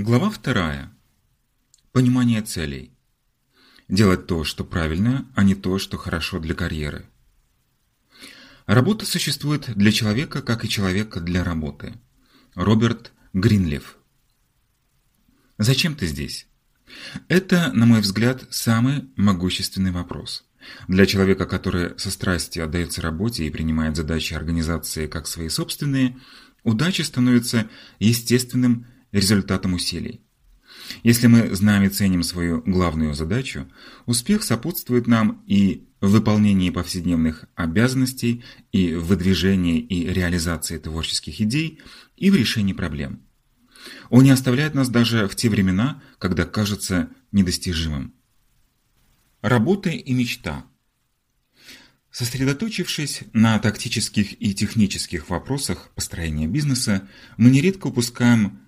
Глава вторая. Понимание целей. Делать то, что правильно, а не то, что хорошо для карьеры. Работа существует для человека, как и человек для работы. Роберт Гринлиф. Зачем ты здесь? Это, на мой взгляд, самый могущественный вопрос. Для человека, который со страстью отдается работе и принимает задачи организации как свои собственные, удача становится естественным результатом усилий. Если мы знаем и ценим свою главную задачу, успех сопутствует нам и в выполнении повседневных обязанностей, и в выдвижении и реализации творческих идей, и в решении проблем. Он не оставляет нас даже в те времена, когда кажется недостижимым. Работа и мечта. Сосредоточившись на тактических и технических вопросах построения бизнеса, мы нередко упускаем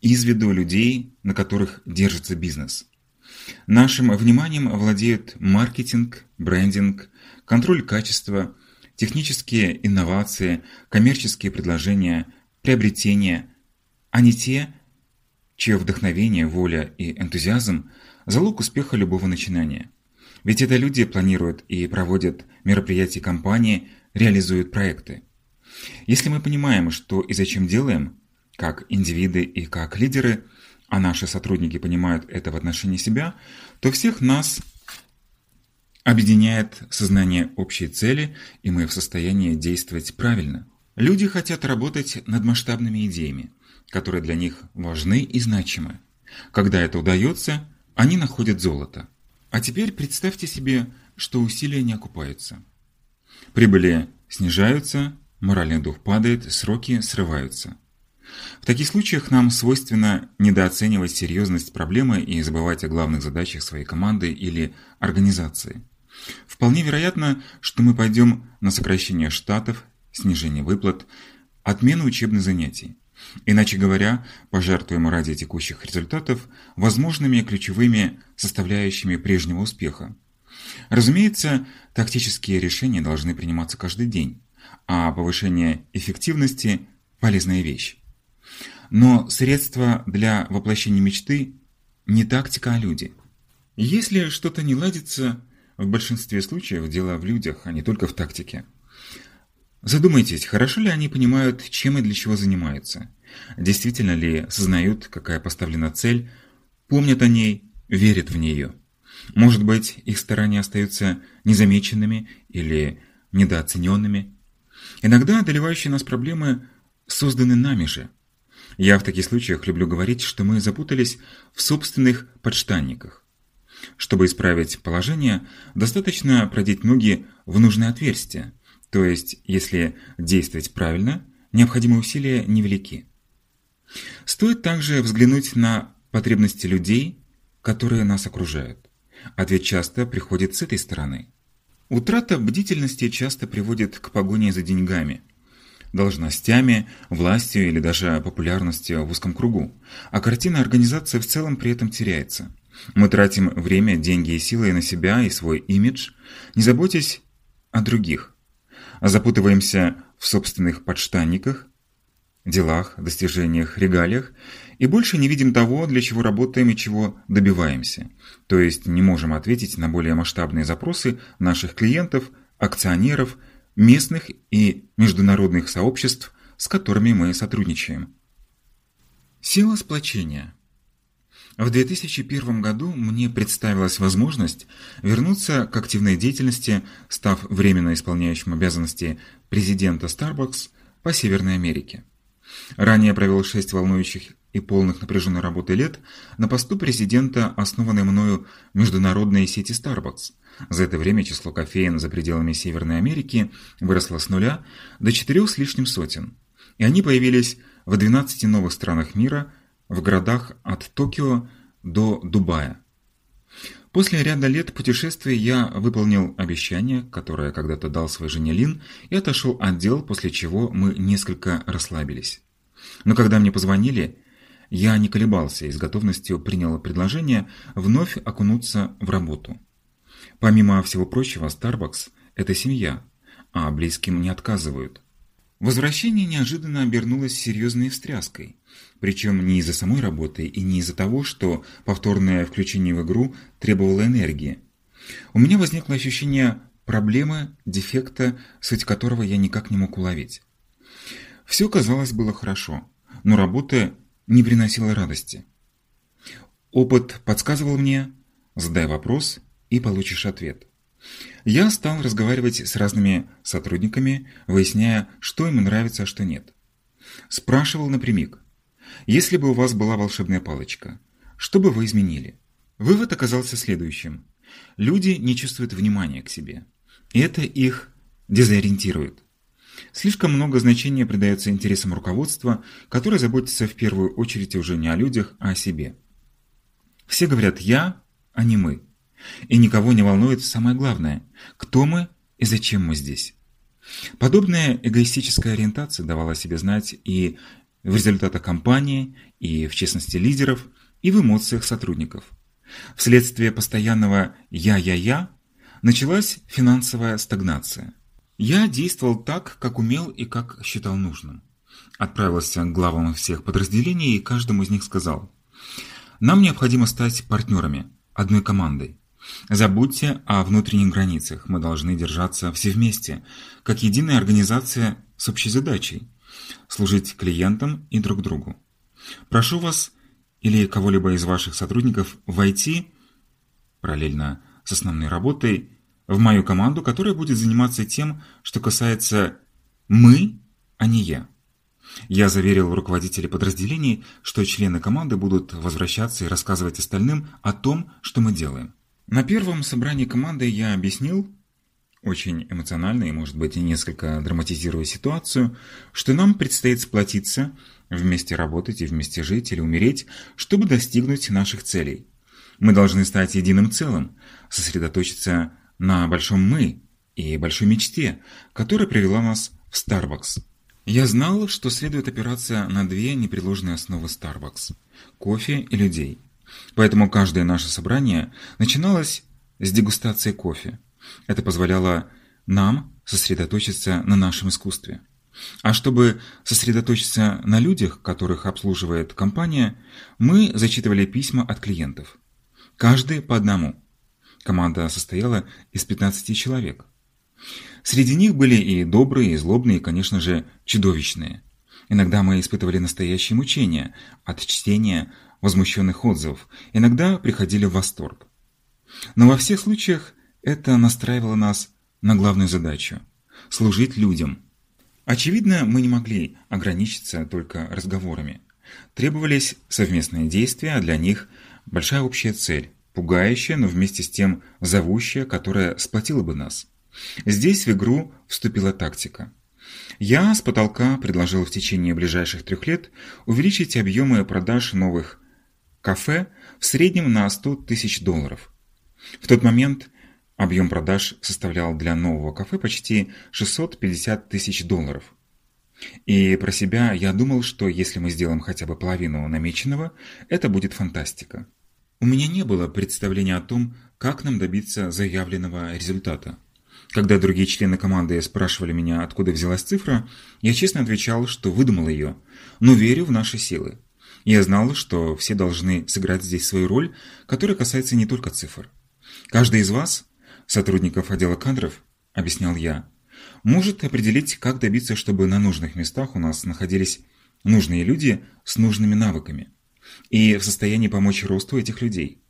из виду людей, на которых держится бизнес. Нашим вниманием владеют маркетинг, брендинг, контроль качества, технические инновации, коммерческие предложения, приобретения, а не те, чье вдохновение, воля и энтузиазм – залог успеха любого начинания. Ведь это люди планируют и проводят мероприятия компании, реализуют проекты. Если мы понимаем, что и зачем делаем, как индивиды и как лидеры, а наши сотрудники понимают это в отношении себя, то всех нас объединяет сознание общей цели, и мы в состоянии действовать правильно. Люди хотят работать над масштабными идеями, которые для них важны и значимы. Когда это удается, они находят золото. А теперь представьте себе, что усилия не окупаются. Прибыли снижаются, моральный дух падает, сроки срываются. В таких случаях нам свойственно недооценивать серьезность проблемы и забывать о главных задачах своей команды или организации. Вполне вероятно, что мы пойдем на сокращение штатов, снижение выплат, отмену учебных занятий. Иначе говоря, пожертвуем ради текущих результатов возможными ключевыми составляющими прежнего успеха. Разумеется, тактические решения должны приниматься каждый день, а повышение эффективности – полезная вещь. Но средство для воплощения мечты не тактика, а люди. Если что-то не ладится, в большинстве случаев дело в людях, а не только в тактике. Задумайтесь, хорошо ли они понимают, чем и для чего занимаются. Действительно ли сознают, какая поставлена цель, помнят о ней, верят в нее. Может быть, их старания остаются незамеченными или недооцененными. Иногда одолевающие нас проблемы созданы нами же – я в таких случаях люблю говорить, что мы запутались в собственных подштанниках. Чтобы исправить положение, достаточно продеть ноги в нужное отверстие, то есть, если действовать правильно, необходимые усилия невелики. Стоит также взглянуть на потребности людей, которые нас окружают. Ответ часто приходит с этой стороны. Утрата бдительности часто приводит к погоне за деньгами – должностями, властью или даже популярностью в узком кругу, а картина организации в целом при этом теряется. Мы тратим время, деньги и силы на себя и свой имидж, не заботясь о других, а запутываемся в собственных подштанниках, делах, достижениях, регалиях и больше не видим того, для чего работаем и чего добиваемся, то есть не можем ответить на более масштабные запросы наших клиентов, акционеров – местных и международных сообществ, с которыми мы сотрудничаем. Сила сплочения. В 2001 году мне представилась возможность вернуться к активной деятельности, став временно исполняющим обязанности президента Starbucks по Северной Америке. Ранее провел шесть волнующих и полных напряженной работы лет на посту президента основанной мною международной сети Starbucks, за это время число кофеин за пределами Северной Америки выросло с нуля до четырех с лишним сотен, и они появились в 12 новых странах мира, в городах от Токио до Дубая. После ряда лет путешествий я выполнил обещание, которое когда-то дал своей жене Лин, и отошел от дел, после чего мы несколько расслабились. Но когда мне позвонили, я не колебался и с готовностью принял предложение вновь окунуться в работу. Помимо всего прочего, Starbucks – это семья, а близким не отказывают. Возвращение неожиданно обернулось серьезной встряской. Причем не из-за самой работы и не из-за того, что повторное включение в игру требовало энергии. У меня возникло ощущение проблемы, дефекта, суть которого я никак не мог уловить. Все, казалось, было хорошо, но работа не приносила радости. Опыт подсказывал мне, задай вопрос и получишь ответ. Я стал разговаривать с разными сотрудниками, выясняя, что им нравится, а что нет. Спрашивал напрямик, если бы у вас была волшебная палочка, что бы вы изменили? Вывод оказался следующим. Люди не чувствуют внимания к себе. И это их дезориентирует. Слишком много значения придается интересам руководства, которое заботится в первую очередь уже не о людях, а о себе. Все говорят «я», а не «мы». И никого не волнует самое главное – кто мы и зачем мы здесь. Подобная эгоистическая ориентация давала себе знать и в результатах кампании, и в честности лидеров, и в эмоциях сотрудников. Вследствие постоянного «я-я-я» началась финансовая стагнация. Я действовал так, как умел и как считал нужным. Отправился к главам всех подразделений и каждому из них сказал «Нам необходимо стать партнерами, одной командой. Забудьте о внутренних границах, мы должны держаться все вместе, как единая организация с общей задачей – служить клиентам и друг другу. Прошу вас или кого-либо из ваших сотрудников войти, параллельно с основной работой, в мою команду, которая будет заниматься тем, что касается «мы», а не «я». Я заверил руководителей подразделений, что члены команды будут возвращаться и рассказывать остальным о том, что мы делаем. На первом собрании команды я объяснил, очень эмоционально и, может быть, несколько драматизируя ситуацию, что нам предстоит сплотиться, вместе работать и вместе жить или умереть, чтобы достигнуть наших целей. Мы должны стать единым целым, сосредоточиться на большом «мы» и большой мечте, которая привела нас в Starbucks. Я знал, что следует опираться на две непреложные основы Starbucks – кофе и людей – Поэтому каждое наше собрание начиналось с дегустации кофе. Это позволяло нам сосредоточиться на нашем искусстве. А чтобы сосредоточиться на людях, которых обслуживает компания, мы зачитывали письма от клиентов. Каждый по одному. Команда состояла из 15 человек. Среди них были и добрые, и злобные, и, конечно же, чудовищные. Иногда мы испытывали настоящие мучения от чтения возмущенных отзывов, иногда приходили в восторг. Но во всех случаях это настраивало нас на главную задачу – служить людям. Очевидно, мы не могли ограничиться только разговорами. Требовались совместные действия, а для них большая общая цель, пугающая, но вместе с тем зовущая, которая сплотила бы нас. Здесь в игру вступила тактика. Я с потолка предложил в течение ближайших трех лет увеличить объемы продаж новых кафе в среднем на 100 тысяч долларов. В тот момент объем продаж составлял для нового кафе почти 650 тысяч долларов. И про себя я думал, что если мы сделаем хотя бы половину намеченного, это будет фантастика. У меня не было представления о том, как нам добиться заявленного результата. Когда другие члены команды спрашивали меня, откуда взялась цифра, я честно отвечал, что выдумал ее, но верю в наши силы. Я знал, что все должны сыграть здесь свою роль, которая касается не только цифр. Каждый из вас, сотрудников отдела кадров, объяснял я, может определить, как добиться, чтобы на нужных местах у нас находились нужные люди с нужными навыками и в состоянии помочь росту этих людей.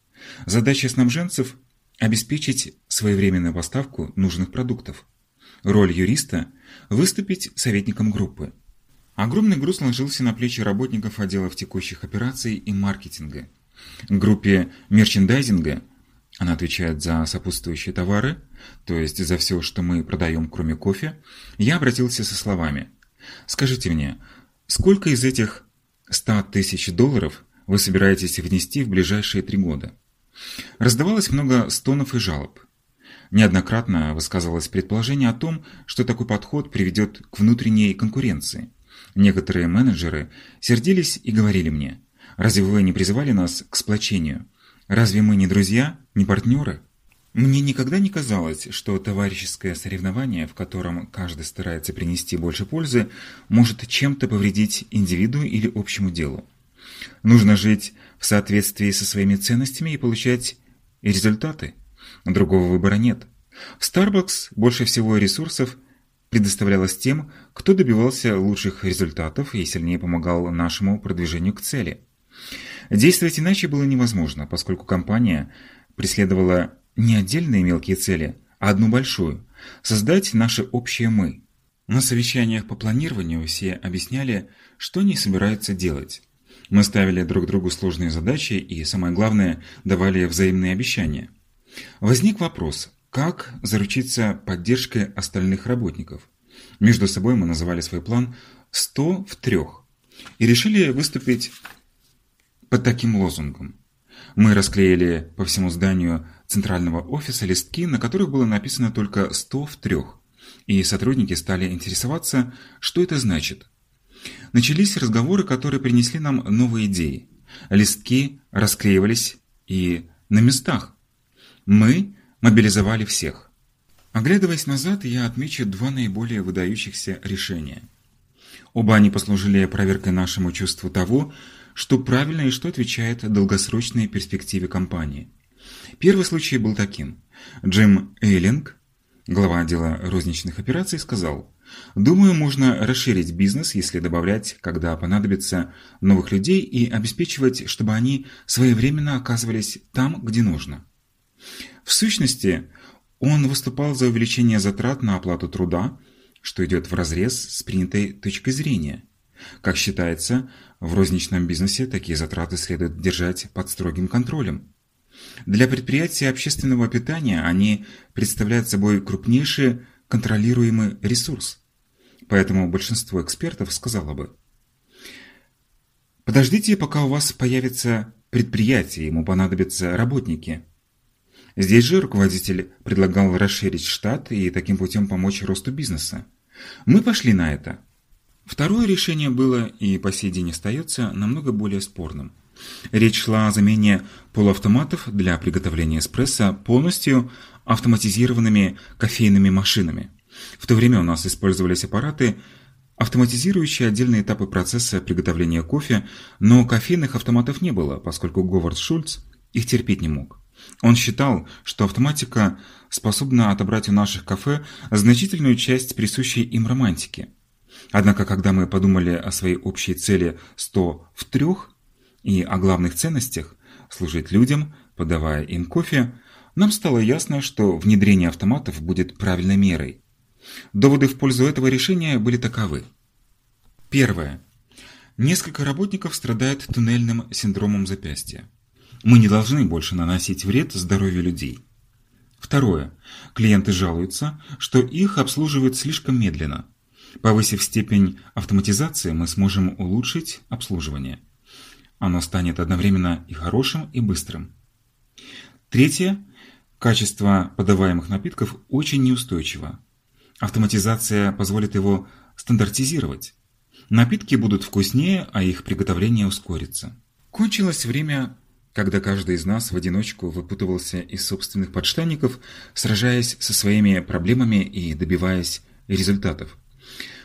Задача снабженцев – обеспечить своевременную поставку нужных продуктов. Роль юриста – выступить советником группы. Огромный груз ложился на плечи работников отделов текущих операций и маркетинга. Группе мерчендайзинга, она отвечает за сопутствующие товары, то есть за все, что мы продаем, кроме кофе, я обратился со словами «Скажите мне, сколько из этих 100 тысяч долларов вы собираетесь внести в ближайшие три года?» Раздавалось много стонов и жалоб. Неоднократно высказывалось предположение о том, что такой подход приведет к внутренней конкуренции – Некоторые менеджеры сердились и говорили мне, «Разве вы не призывали нас к сплочению? Разве мы не друзья, не партнеры?» Мне никогда не казалось, что товарищеское соревнование, в котором каждый старается принести больше пользы, может чем-то повредить индивиду или общему делу. Нужно жить в соответствии со своими ценностями и получать результаты. Другого выбора нет. В Starbucks больше всего ресурсов предоставлялось тем, кто добивался лучших результатов и сильнее помогал нашему продвижению к цели. Действовать иначе было невозможно, поскольку компания преследовала не отдельные мелкие цели, а одну большую – создать наше общее «мы». На совещаниях по планированию все объясняли, что они собираются делать. Мы ставили друг другу сложные задачи и, самое главное, давали взаимные обещания. Возник вопрос, как заручиться поддержкой остальных работников. Между собой мы называли свой план «100 в трех» и решили выступить под таким лозунгом. Мы расклеили по всему зданию центрального офиса листки, на которых было написано только 100 в трех, и сотрудники стали интересоваться, что это значит. Начались разговоры, которые принесли нам новые идеи. Листки расклеивались и на местах. Мы мобилизовали всех. Оглядываясь назад, я отмечу два наиболее выдающихся решения. Оба они послужили проверкой нашему чувству того, что правильно и что отвечает долгосрочной перспективе компании. Первый случай был таким. Джим Эйлинг, глава отдела розничных операций, сказал, «Думаю, можно расширить бизнес, если добавлять, когда понадобится, новых людей и обеспечивать, чтобы они своевременно оказывались там, где нужно». В сущности, он выступал за увеличение затрат на оплату труда, что идет вразрез с принятой точкой зрения. Как считается, в розничном бизнесе такие затраты следует держать под строгим контролем. Для предприятий общественного питания они представляют собой крупнейший контролируемый ресурс. Поэтому большинство экспертов сказало бы, подождите, пока у вас появится предприятие, ему понадобятся работники. Здесь же руководитель предлагал расширить штат и таким путем помочь росту бизнеса. Мы пошли на это. Второе решение было и по сей день остается намного более спорным. Речь шла о замене полуавтоматов для приготовления эспрессо полностью автоматизированными кофейными машинами. В то время у нас использовались аппараты, автоматизирующие отдельные этапы процесса приготовления кофе, но кофейных автоматов не было, поскольку Говард Шульц их терпеть не мог. Он считал, что автоматика способна отобрать у наших кафе значительную часть присущей им романтики. Однако, когда мы подумали о своей общей цели 100 в трех и о главных ценностях – служить людям, подавая им кофе, нам стало ясно, что внедрение автоматов будет правильной мерой. Доводы в пользу этого решения были таковы. Первое. Несколько работников страдают туннельным синдромом запястья. Мы не должны больше наносить вред здоровью людей. Второе. Клиенты жалуются, что их обслуживают слишком медленно. Повысив степень автоматизации, мы сможем улучшить обслуживание. Оно станет одновременно и хорошим, и быстрым. Третье. Качество подаваемых напитков очень неустойчиво. Автоматизация позволит его стандартизировать. Напитки будут вкуснее, а их приготовление ускорится. Кончилось время, когда каждый из нас в одиночку выпутывался из собственных подштанников, сражаясь со своими проблемами и добиваясь результатов.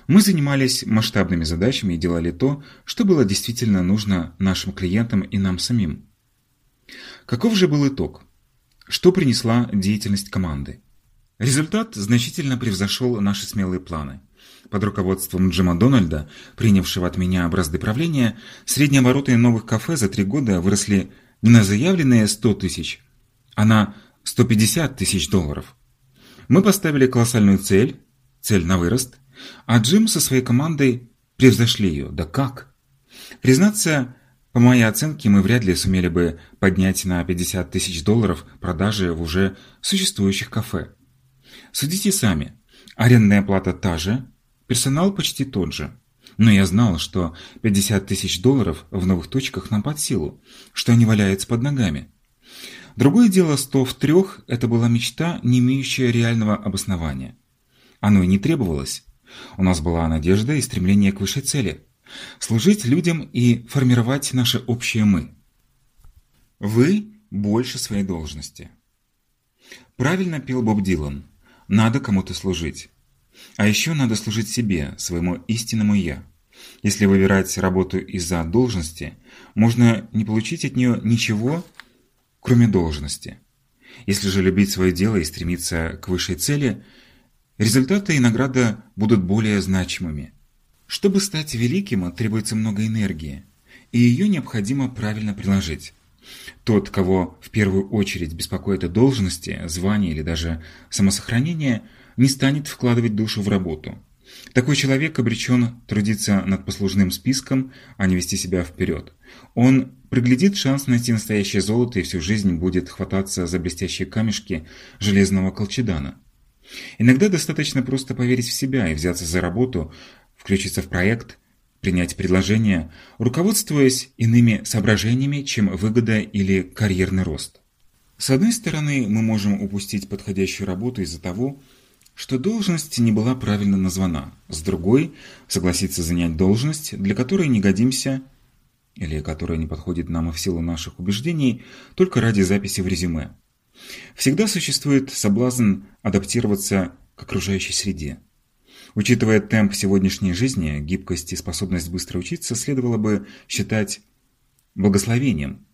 Мы занимались масштабными задачами и делали то, что было действительно нужно нашим клиентам и нам самим. Каков же был итог? Что принесла деятельность команды? Результат значительно превзошел наши смелые планы. Под руководством Джима Дональда, принявшего от меня образцы правления, средние обороты новых кафе за три года выросли не на заявленные 100 тысяч, а на 150 тысяч долларов. Мы поставили колоссальную цель, цель на вырост, а Джим со своей командой превзошли ее. Да как? Признаться, по моей оценке, мы вряд ли сумели бы поднять на 50 тысяч долларов продажи в уже существующих кафе. Судите сами. Арендная плата та же, персонал почти тот же. Но я знал, что 50 тысяч долларов в новых точках нам под силу, что они валяются под ногами. Другое дело, 100 в трех – это была мечта, не имеющая реального обоснования. Оно и не требовалось. У нас была надежда и стремление к высшей цели – служить людям и формировать наше общее «мы». Вы больше своей должности. Правильно пел Боб Дилан. Надо кому-то служить. А еще надо служить себе, своему истинному «я». Если выбирать работу из-за должности, можно не получить от нее ничего, кроме должности. Если же любить свое дело и стремиться к высшей цели, результаты и награда будут более значимыми. Чтобы стать великим, требуется много энергии, и ее необходимо правильно приложить. Тот, кого в первую очередь беспокоит должности, звания или даже самосохранение, не станет вкладывать душу в работу. Такой человек обречен трудиться над послужным списком, а не вести себя вперед. Он приглядит шанс найти настоящее золото и всю жизнь будет хвататься за блестящие камешки железного колчедана. Иногда достаточно просто поверить в себя и взяться за работу, включиться в проект, принять предложение, руководствуясь иными соображениями, чем выгода или карьерный рост. С одной стороны, мы можем упустить подходящую работу из-за того, что должность не была правильно названа. С другой, согласиться занять должность, для которой не годимся или которая не подходит нам в силу наших убеждений, только ради записи в резюме. Всегда существует соблазн адаптироваться к окружающей среде. Учитывая темп сегодняшней жизни, гибкость и способность быстро учиться следовало бы считать благословением.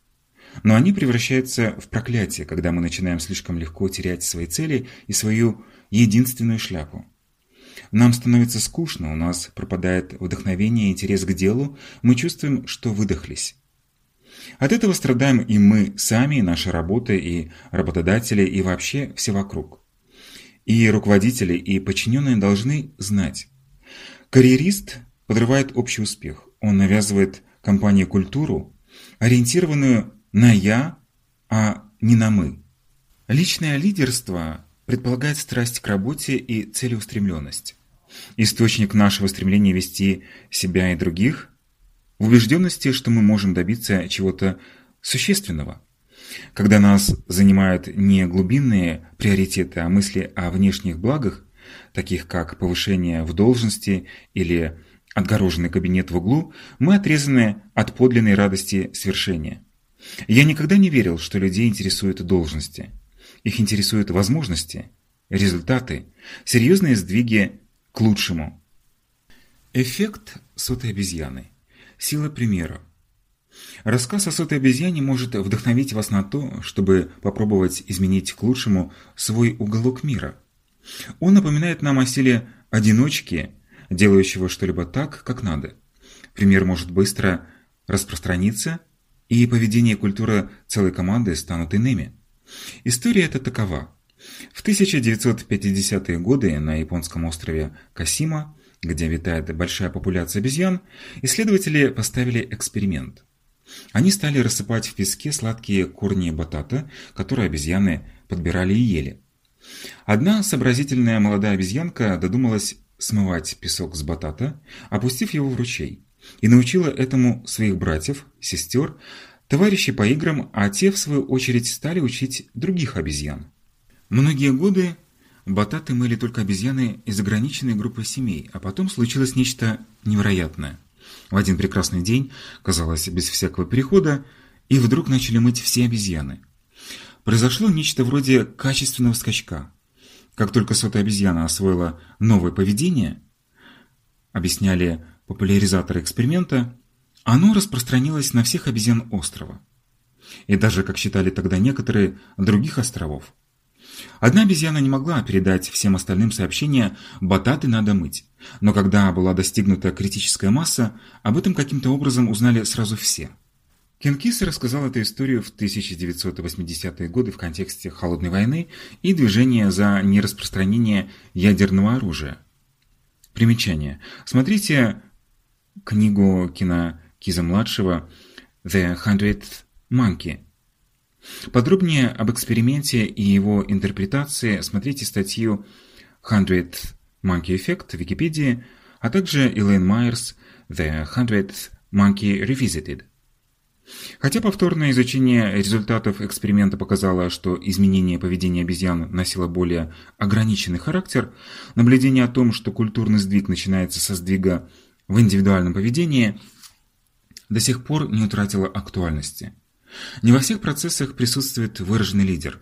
Но они превращаются в проклятие, когда мы начинаем слишком легко терять свои цели и свою единственную шляпу. Нам становится скучно, у нас пропадает вдохновение и интерес к делу, мы чувствуем, что выдохлись. От этого страдаем и мы сами, и наша работа, и работодатели, и вообще все вокруг. И руководители, и подчиненные должны знать. Карьерист подрывает общий успех. Он навязывает компании культуру, ориентированную на «я», а не на «мы». Личное лидерство предполагает страсть к работе и целеустремленность. Источник нашего стремления вести себя и других в убежденности, что мы можем добиться чего-то существенного. Когда нас занимают не глубинные приоритеты, а мысли о внешних благах, таких как повышение в должности или отгороженный кабинет в углу, мы отрезаны от подлинной радости свершения. Я никогда не верил, что людей интересуют должности. Их интересуют возможности, результаты, серьезные сдвиги к лучшему. Эффект сотой обезьяны. Сила примера. Рассказ о сотой обезьяне может вдохновить вас на то, чтобы попробовать изменить к лучшему свой уголок мира. Он напоминает нам о силе одиночки, делающего что-либо так, как надо. Пример может быстро распространиться, и поведение и культура целой команды станут иными. История эта такова. В 1950-е годы на японском острове Касима, где витает большая популяция обезьян, исследователи поставили эксперимент – они стали рассыпать в песке сладкие корни батата, которые обезьяны подбирали и ели. Одна сообразительная молодая обезьянка додумалась смывать песок с батата, опустив его в ручей, и научила этому своих братьев, сестер, товарищей по играм, а те, в свою очередь, стали учить других обезьян. Многие годы бататы мыли только обезьяны из ограниченной группы семей, а потом случилось нечто невероятное – в один прекрасный день, казалось, без всякого перехода, и вдруг начали мыть все обезьяны. Произошло нечто вроде качественного скачка. Как только сотая обезьяна освоила новое поведение, объясняли популяризаторы эксперимента, оно распространилось на всех обезьян острова. И даже, как считали тогда некоторые, других островов. Одна обезьяна не могла передать всем остальным сообщение «бататы надо мыть». Но когда была достигнута критическая масса, об этом каким-то образом узнали сразу все. Кен Кис рассказал эту историю в 1980-е годы в контексте Холодной войны и движения за нераспространение ядерного оружия. Примечание. Смотрите книгу Кина Киза-младшего «The Hundredth Monkey» Подробнее об эксперименте и его интерпретации смотрите статью «Hundredth Monkey Effect» в Википедии, а также Элейн Майерс «The Hundredth Monkey Revisited». Хотя повторное изучение результатов эксперимента показало, что изменение поведения обезьян носило более ограниченный характер, наблюдение о том, что культурный сдвиг начинается со сдвига в индивидуальном поведении, до сих пор не утратило актуальности. Не во всех процессах присутствует выраженный лидер.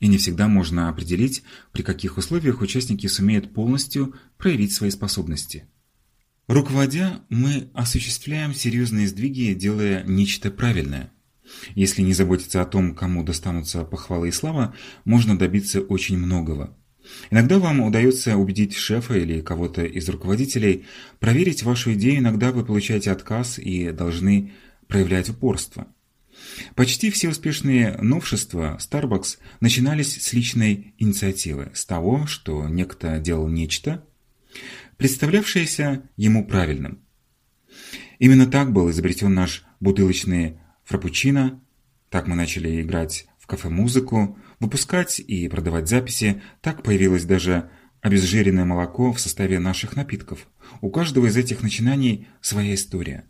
и не всегда можно определить, при каких условиях участники сумеют полностью проявить свои способности. Руководя, мы осуществляем серьезные сдвиги, делая нечто правильное. Если не заботиться о том, кому достанутся похвалы и слава, можно добиться очень многого. Иногда вам удается убедить шефа или кого-то из руководителей проверить вашу идею, иногда вы получаете отказ и должны проявлять упорство. Почти все успешные новшества Starbucks начинались с личной инициативы, с того, что некто делал нечто, представлявшееся ему правильным. Именно так был изобретен наш бутылочный фрапучино, так мы начали играть в кафе музыку, выпускать и продавать записи, так появилось даже обезжиренное молоко в составе наших напитков. У каждого из этих начинаний своя история.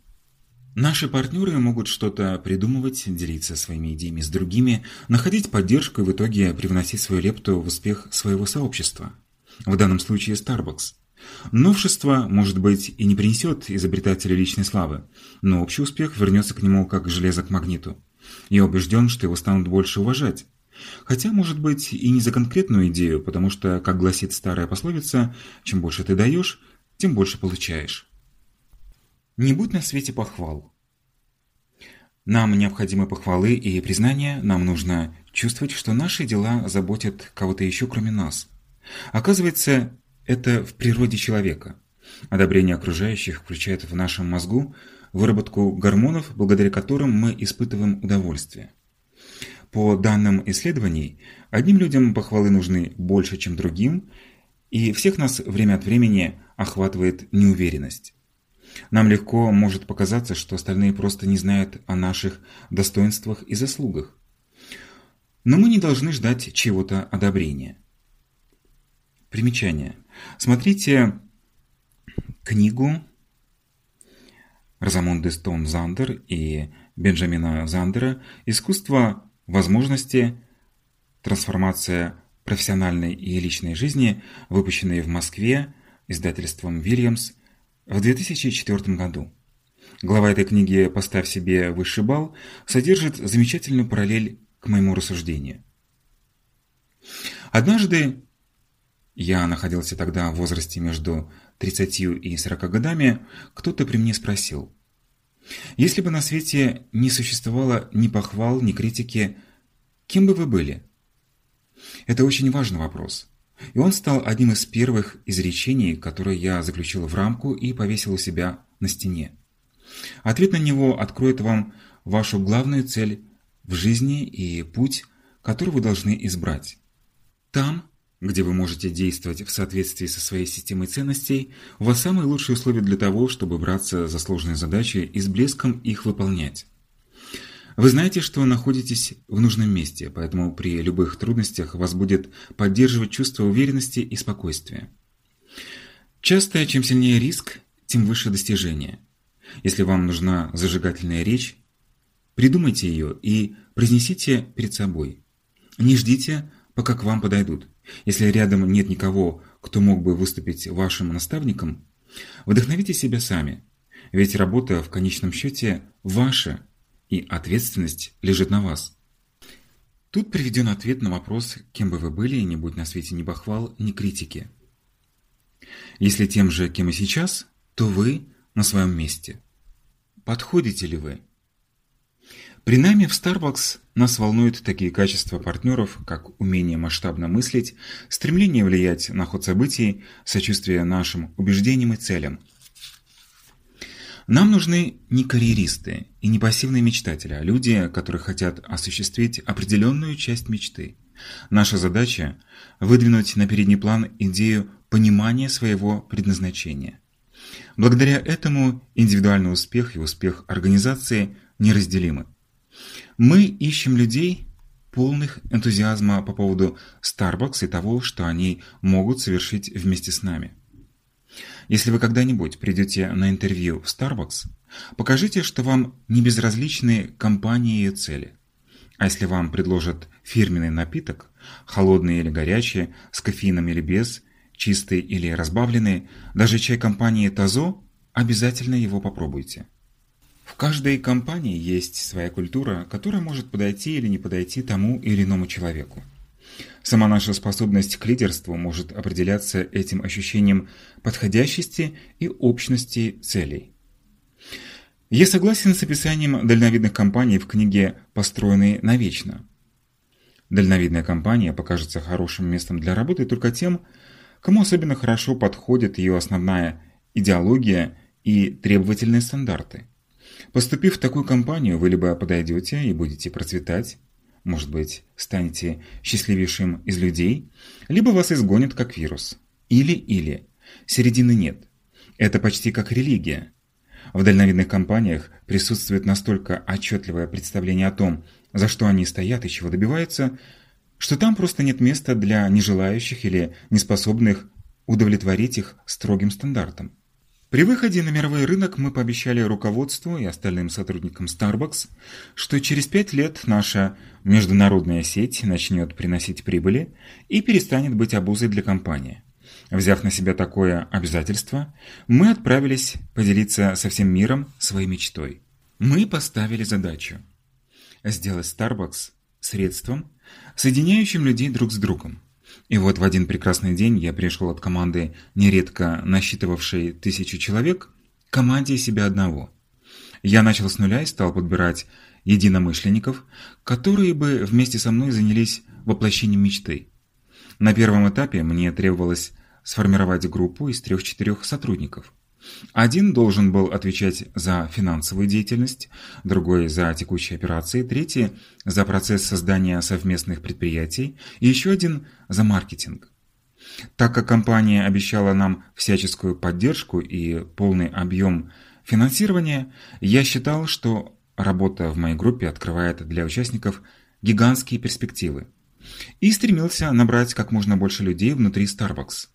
Наши партнеры могут что-то придумывать, делиться своими идеями с другими, находить поддержку и в итоге привносить свою лепту в успех своего сообщества. В данном случае Starbucks. Новшество, может быть, и не принесет изобретателю личной славы, но общий успех вернется к нему как железо к магниту. Я убежден, что его станут больше уважать. Хотя, может быть, и не за конкретную идею, потому что, как гласит старая пословица, чем больше ты даешь, тем больше получаешь. Не будь на свете похвал. Нам необходимы похвалы и признания, нам нужно чувствовать, что наши дела заботят кого-то еще, кроме нас. Оказывается, это в природе человека. Одобрение окружающих включает в нашем мозгу выработку гормонов, благодаря которым мы испытываем удовольствие. По данным исследований, одним людям похвалы нужны больше, чем другим, и всех нас время от времени охватывает неуверенность. Нам легко может показаться, что остальные просто не знают о наших достоинствах и заслугах. Но мы не должны ждать чего-то одобрения. Примечание. Смотрите книгу Розамонды Стоун Зандер и Бенджамина Зандера «Искусство возможности. Трансформация профессиональной и личной жизни», выпущенные в Москве издательством «Вильямс» в 2004 году. Глава этой книги «Поставь себе высший балл» содержит замечательную параллель к моему рассуждению. Однажды я находился тогда в возрасте между 30 и 40 годами, кто-то при мне спросил, «Если бы на свете не существовало ни похвал, ни критики, кем бы вы были?» Это очень важный вопрос, и он стал одним из первых изречений, которые я заключил в рамку и повесил у себя на стене. Ответ на него откроет вам вашу главную цель в жизни и путь, который вы должны избрать. Там, где вы можете действовать в соответствии со своей системой ценностей, у вас самые лучшие условия для того, чтобы браться за сложные задачи и с блеском их выполнять. Вы знаете, что находитесь в нужном месте, поэтому при любых трудностях вас будет поддерживать чувство уверенности и спокойствия. Часто, чем сильнее риск, тем выше достижение. Если вам нужна зажигательная речь, придумайте ее и произнесите перед собой. Не ждите, пока к вам подойдут. Если рядом нет никого, кто мог бы выступить вашим наставником, вдохновите себя сами, ведь работа в конечном счете ваша, и ответственность лежит на вас. Тут приведен ответ на вопрос, кем бы вы были, не будь на свете ни похвал, ни критики. Если тем же, кем и сейчас, то вы на своем месте. Подходите ли вы? При найме в Starbucks нас волнуют такие качества партнеров, как умение масштабно мыслить, стремление влиять на ход событий, сочувствие нашим убеждениям и целям. Нам нужны не карьеристы и не пассивные мечтатели, а люди, которые хотят осуществить определенную часть мечты. Наша задача – выдвинуть на передний план идею понимания своего предназначения. Благодаря этому индивидуальный успех и успех организации неразделимы. Мы ищем людей, полных энтузиазма по поводу Starbucks и того, что они могут совершить вместе с нами. Если вы когда-нибудь придете на интервью в Starbucks, покажите, что вам не безразличны компании и цели. А если вам предложат фирменный напиток, холодный или горячий, с кофеином или без, чистый или разбавленный, даже чай компании Тазо, обязательно его попробуйте. В каждой компании есть своя культура, которая может подойти или не подойти тому или иному человеку. Сама наша способность к лидерству может определяться этим ощущением подходящести и общности целей. Я согласен с описанием дальновидных компаний в книге «Построенные навечно». Дальновидная компания покажется хорошим местом для работы только тем, кому особенно хорошо подходит ее основная идеология и требовательные стандарты. Поступив в такую компанию, вы либо подойдете и будете процветать, может быть, станете счастливейшим из людей, либо вас изгонят как вирус. Или-или. Середины нет. Это почти как религия. В дальновидных компаниях присутствует настолько отчетливое представление о том, за что они стоят и чего добиваются, что там просто нет места для нежелающих или неспособных удовлетворить их строгим стандартам. При выходе на мировой рынок мы пообещали руководству и остальным сотрудникам Starbucks, что через пять лет наша международная сеть начнет приносить прибыли и перестанет быть обузой для компании. Взяв на себя такое обязательство, мы отправились поделиться со всем миром своей мечтой. Мы поставили задачу сделать Starbucks средством, соединяющим людей друг с другом. И вот в один прекрасный день я пришел от команды, нередко насчитывавшей тысячу человек, к команде себя одного. Я начал с нуля и стал подбирать единомышленников, которые бы вместе со мной занялись воплощением мечты. На первом этапе мне требовалось сформировать группу из трех-четырех сотрудников. Один должен был отвечать за финансовую деятельность, другой за текущие операции, третий за процесс создания совместных предприятий и еще один за маркетинг. Так как компания обещала нам всяческую поддержку и полный объем финансирования, я считал, что работа в моей группе открывает для участников гигантские перспективы и стремился набрать как можно больше людей внутри Starbucks.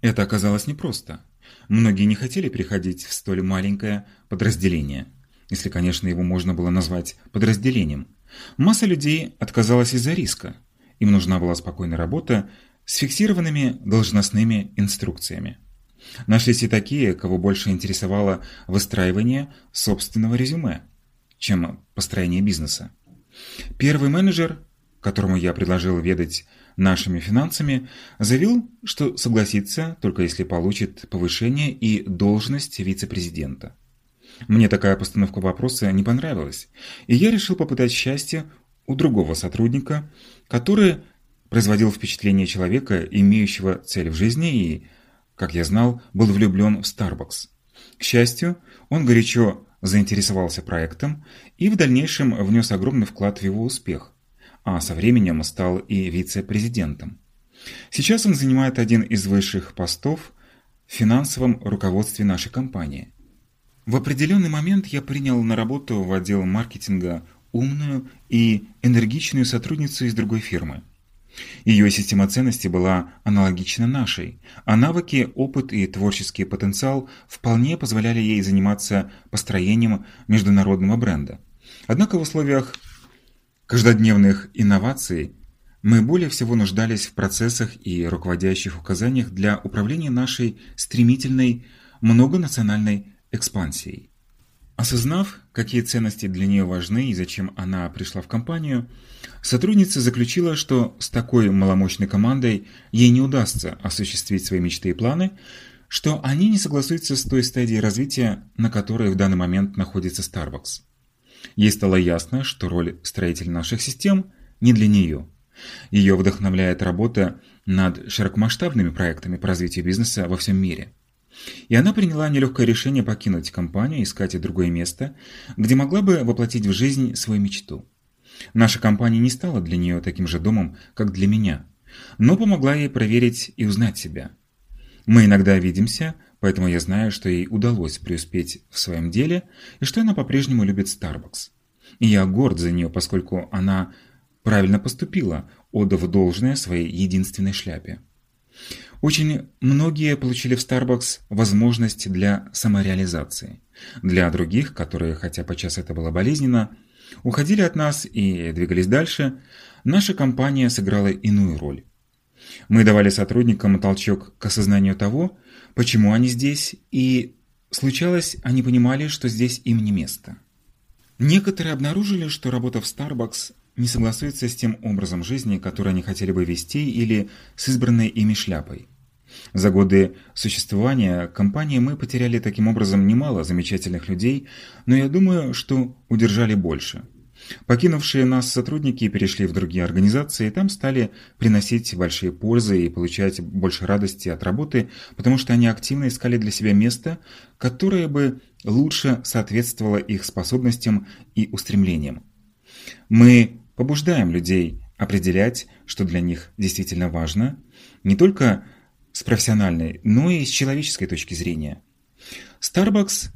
Это оказалось непросто. Многие не хотели приходить в столь маленькое подразделение, если, конечно, его можно было назвать подразделением. Масса людей отказалась из-за риска. Им нужна была спокойная работа с фиксированными должностными инструкциями. Нашлись и такие, кого больше интересовало выстраивание собственного резюме, чем построение бизнеса. Первый менеджер, которому я предложил ведать нашими финансами, заявил, что согласится, только если получит повышение и должность вице-президента. Мне такая постановка вопроса не понравилась, и я решил попытать счастье у другого сотрудника, который производил впечатление человека, имеющего цель в жизни и, как я знал, был влюблен в Starbucks. К счастью, он горячо заинтересовался проектом и в дальнейшем внес огромный вклад в его успех а со временем стал и вице-президентом. Сейчас он занимает один из высших постов в финансовом руководстве нашей компании. В определенный момент я принял на работу в отдел маркетинга умную и энергичную сотрудницу из другой фирмы. Ее система ценностей была аналогична нашей, а навыки, опыт и творческий потенциал вполне позволяли ей заниматься построением международного бренда. Однако в условиях каждодневных инноваций мы более всего нуждались в процессах и руководящих указаниях для управления нашей стремительной многонациональной экспансией. Осознав, какие ценности для нее важны и зачем она пришла в компанию, сотрудница заключила, что с такой маломощной командой ей не удастся осуществить свои мечты и планы, что они не согласуются с той стадией развития, на которой в данный момент находится Starbucks. Ей стало ясно, что роль строителя наших систем не для нее. Ее вдохновляет работа над широкомасштабными проектами по развитию бизнеса во всем мире. И она приняла нелегкое решение покинуть компанию искать другое место, где могла бы воплотить в жизнь свою мечту. Наша компания не стала для нее таким же домом, как для меня, но помогла ей проверить и узнать себя. Мы иногда видимся, поэтому я знаю, что ей удалось преуспеть в своем деле и что она по-прежнему любит Starbucks. И я горд за нее, поскольку она правильно поступила, отдав должное своей единственной шляпе. Очень многие получили в Starbucks возможность для самореализации. Для других, которые, хотя подчас это было болезненно, уходили от нас и двигались дальше, наша компания сыграла иную роль. Мы давали сотрудникам толчок к осознанию того, почему они здесь, и случалось, они понимали, что здесь им не место. Некоторые обнаружили, что работа в Starbucks не согласуется с тем образом жизни, который они хотели бы вести, или с избранной ими шляпой. За годы существования компании мы потеряли таким образом немало замечательных людей, но я думаю, что удержали больше. Покинувшие нас сотрудники перешли в другие организации и там стали приносить большие пользы и получать больше радости от работы, потому что они активно искали для себя место, которое бы лучше соответствовало их способностям и устремлениям. Мы побуждаем людей определять, что для них действительно важно, не только с профессиональной, но и с человеческой точки зрения. Starbucks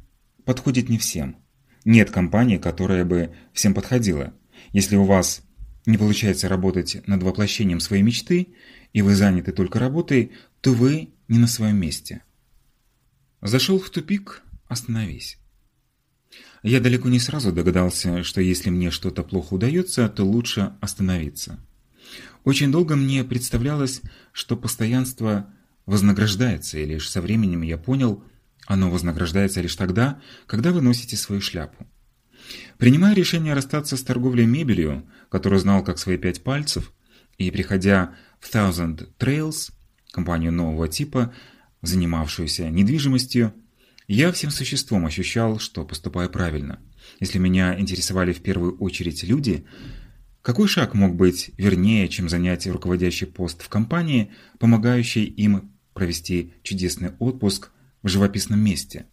подходит не всем. Нет компании, которая бы всем подходила. Если у вас не получается работать над воплощением своей мечты, и вы заняты только работой, то вы не на своем месте. Зашел в тупик – остановись. Я далеко не сразу догадался, что если мне что-то плохо удается, то лучше остановиться. Очень долго мне представлялось, что постоянство вознаграждается, и лишь со временем я понял, оно вознаграждается лишь тогда, когда вы носите свою шляпу. Принимая решение расстаться с торговлей мебелью, которую знал как свои пять пальцев, и приходя в Thousand Trails, компанию нового типа, занимавшуюся недвижимостью, я всем существом ощущал, что поступаю правильно. Если меня интересовали в первую очередь люди, какой шаг мог быть вернее, чем занять руководящий пост в компании, помогающий им провести чудесный отпуск в живописном месте?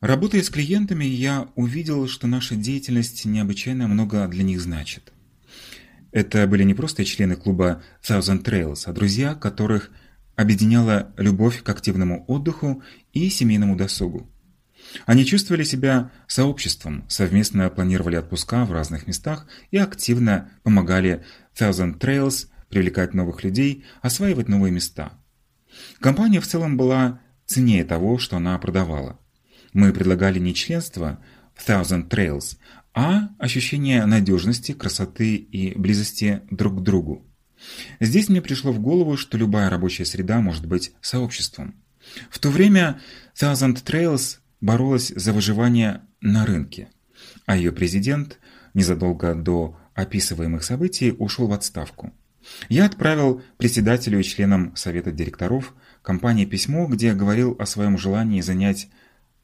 Работая с клиентами, я увидел, что наша деятельность необычайно много для них значит. Это были не просто члены клуба Thousand Trails, а друзья, которых – объединяла любовь к активному отдыху и семейному досугу. Они чувствовали себя сообществом, совместно планировали отпуска в разных местах и активно помогали Thousand Trails привлекать новых людей, осваивать новые места. Компания в целом была ценнее того, что она продавала. Мы предлагали не членство в Thousand Trails, а ощущение надежности, красоты и близости друг к другу. Здесь мне пришло в голову, что любая рабочая среда может быть сообществом. В то время Thousand Trails боролась за выживание на рынке, а ее президент незадолго до описываемых событий ушел в отставку. Я отправил председателю и членам совета директоров компании письмо, где говорил о своем желании занять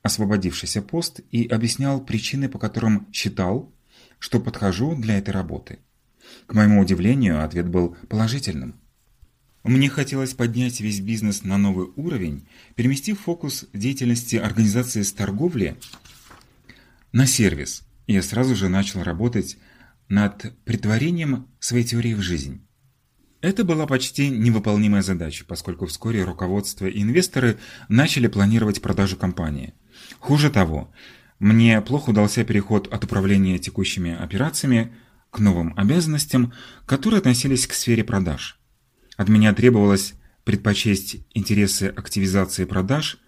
освободившийся пост и объяснял причины, по которым считал, что подхожу для этой работы. К моему удивлению, ответ был положительным. Мне хотелось поднять весь бизнес на новый уровень, переместив фокус деятельности организации с торговли на сервис. Я сразу же начал работать над притворением своей теории в жизнь. Это была почти невыполнимая задача, поскольку вскоре руководство и инвесторы начали планировать продажу компании. Хуже того, мне плохо удался переход от управления текущими операциями к новым обязанностям, которые относились к сфере продаж. От меня требовалось предпочесть интересы активизации продаж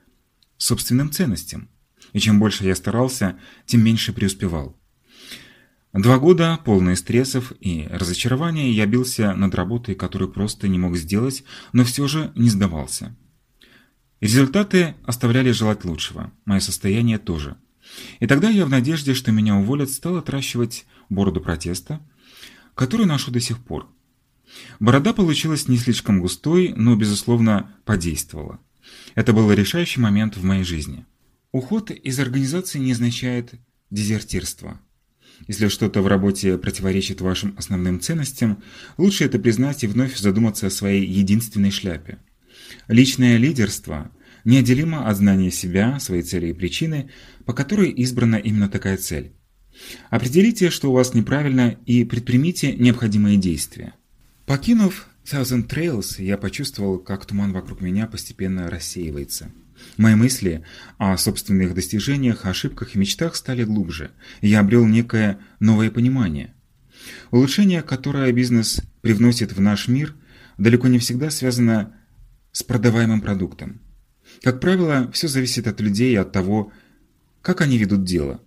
собственным ценностям, и чем больше я старался, тем меньше преуспевал. Два года, полные стрессов и разочарования, я бился над работой, которую просто не мог сделать, но все же не сдавался. Результаты оставляли желать лучшего, мое состояние тоже. И тогда я в надежде, что меня уволят, стал отращивать бороду протеста, которую ношу до сих пор. Борода получилась не слишком густой, но, безусловно, подействовала. Это был решающий момент в моей жизни. Уход из организации не означает дезертирство. Если что-то в работе противоречит вашим основным ценностям, лучше это признать и вновь задуматься о своей единственной шляпе. Личное лидерство неотделимо от знания себя, своей цели и причины, по которой избрана именно такая цель. Определите, что у вас неправильно, и предпримите необходимые действия. Покинув Thousand Trails, я почувствовал, как туман вокруг меня постепенно рассеивается. Мои мысли о собственных достижениях, ошибках и мечтах стали глубже, я обрел некое новое понимание. Улучшение, которое бизнес привносит в наш мир, далеко не всегда связано с продаваемым продуктом. Как правило, все зависит от людей и от того, как они ведут дело.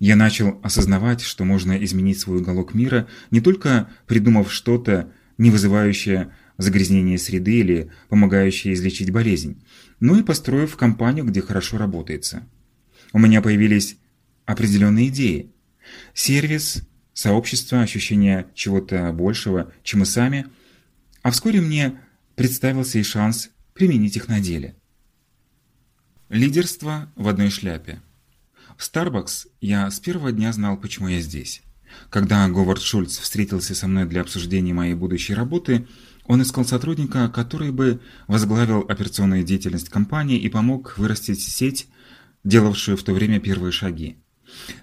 Я начал осознавать, что можно изменить свой уголок мира, не только придумав что-то, не вызывающее загрязнение среды или помогающее излечить болезнь, но и построив компанию, где хорошо работается. У меня появились определенные идеи. Сервис сообщества, ощущение чего-то большего, чем мы сами, а вскоре мне представился и шанс применить их на деле. Лидерство в одной шляпе. В Starbucks я с первого дня знал, почему я здесь. Когда Говард Шульц встретился со мной для обсуждения моей будущей работы, он искал сотрудника, который бы возглавил операционную деятельность компании и помог вырастить сеть, делавшую в то время первые шаги.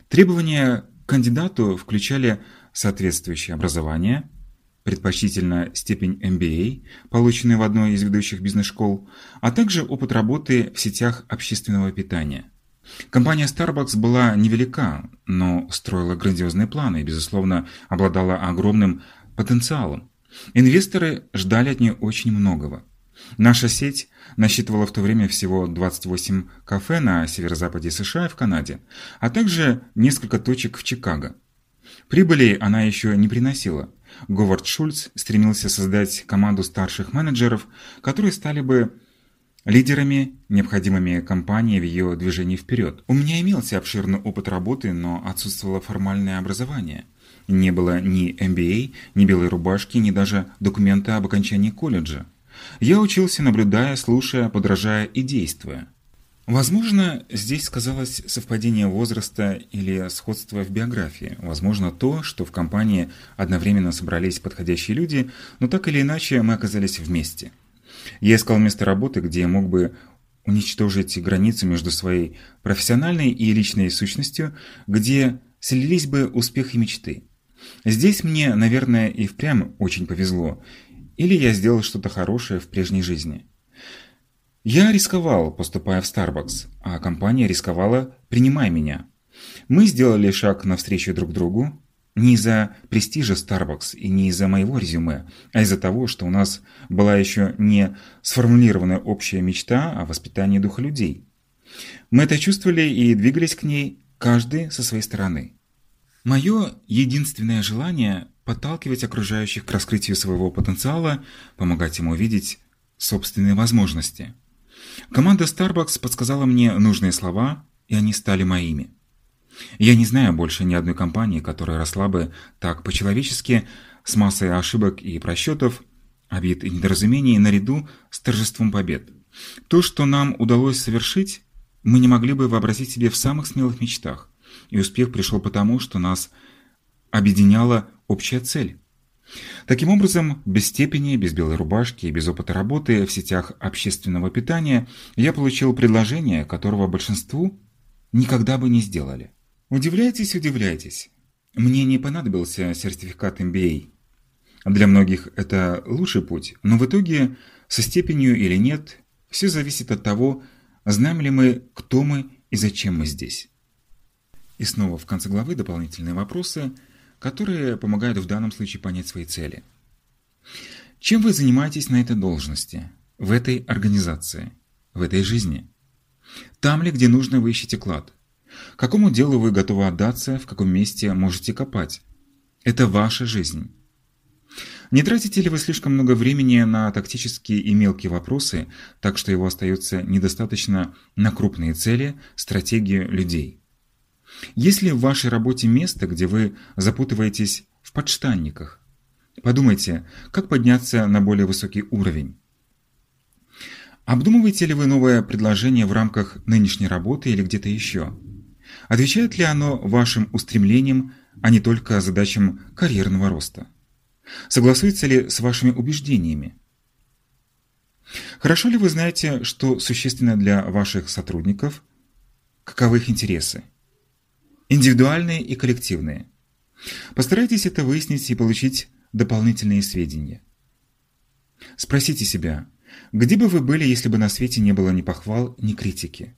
Требования к кандидату включали соответствующее образование, предпочтительно степень MBA, полученную в одной из ведущих бизнес-школ, а также опыт работы в сетях общественного питания. Компания Starbucks была невелика, но строила грандиозные планы и, безусловно, обладала огромным потенциалом. Инвесторы ждали от нее очень многого. Наша сеть насчитывала в то время всего 28 кафе на северо-западе США и в Канаде, а также несколько точек в Чикаго. Прибыли она еще не приносила. Говард Шульц стремился создать команду старших менеджеров, которые стали бы лидерами, необходимыми компании в ее движении вперед. У меня имелся обширный опыт работы, но отсутствовало формальное образование. Не было ни MBA, ни белой рубашки, ни даже документа об окончании колледжа. Я учился, наблюдая, слушая, подражая и действуя. Возможно, здесь сказалось совпадение возраста или сходство в биографии. Возможно, то, что в компании одновременно собрались подходящие люди, но так или иначе мы оказались вместе. Я искал место работы, где мог бы уничтожить границу между своей профессиональной и личной сущностью, где слились бы успех и мечты. Здесь мне, наверное, и впрямь очень повезло, или я сделал что-то хорошее в прежней жизни. Я рисковал, поступая в Starbucks, а компания рисковала, принимая меня. Мы сделали шаг навстречу друг другу, не из-за престижа Starbucks и не из-за моего резюме, а из-за того, что у нас была еще не сформулированная общая мечта о воспитании духа людей. Мы это чувствовали и двигались к ней, каждый со своей стороны. Мое единственное желание – подталкивать окружающих к раскрытию своего потенциала, помогать ему увидеть собственные возможности – Команда Starbucks подсказала мне нужные слова, и они стали моими. Я не знаю больше ни одной компании, которая росла бы так по-человечески, с массой ошибок и просчетов, обид и недоразумений наряду с торжеством побед. То, что нам удалось совершить, мы не могли бы вообразить себе в самых смелых мечтах, и успех пришел потому, что нас объединяла общая цель. Таким образом, без степени, без белой рубашки и без опыта работы в сетях общественного питания я получил предложение, которого большинству никогда бы не сделали. Удивляйтесь, удивляйтесь. Мне не понадобился сертификат MBA. Для многих это лучший путь, но в итоге, со степенью или нет, все зависит от того, знаем ли мы, кто мы и зачем мы здесь. И снова в конце главы дополнительные вопросы – которые помогают в данном случае понять свои цели. Чем вы занимаетесь на этой должности, в этой организации, в этой жизни? Там ли, где нужно, вы ищете клад? Какому делу вы готовы отдаться, в каком месте можете копать? Это ваша жизнь. Не тратите ли вы слишком много времени на тактические и мелкие вопросы, так что его остается недостаточно на крупные цели, стратегию людей? Есть ли в вашей работе место, где вы запутываетесь в подштанниках? Подумайте, как подняться на более высокий уровень. Обдумываете ли вы новое предложение в рамках нынешней работы или где-то еще? Отвечает ли оно вашим устремлениям, а не только задачам карьерного роста? Согласуется ли с вашими убеждениями? Хорошо ли вы знаете, что существенно для ваших сотрудников, каковы их интересы? Индивидуальные и коллективные. Постарайтесь это выяснить и получить дополнительные сведения. Спросите себя, где бы вы были, если бы на свете не было ни похвал, ни критики?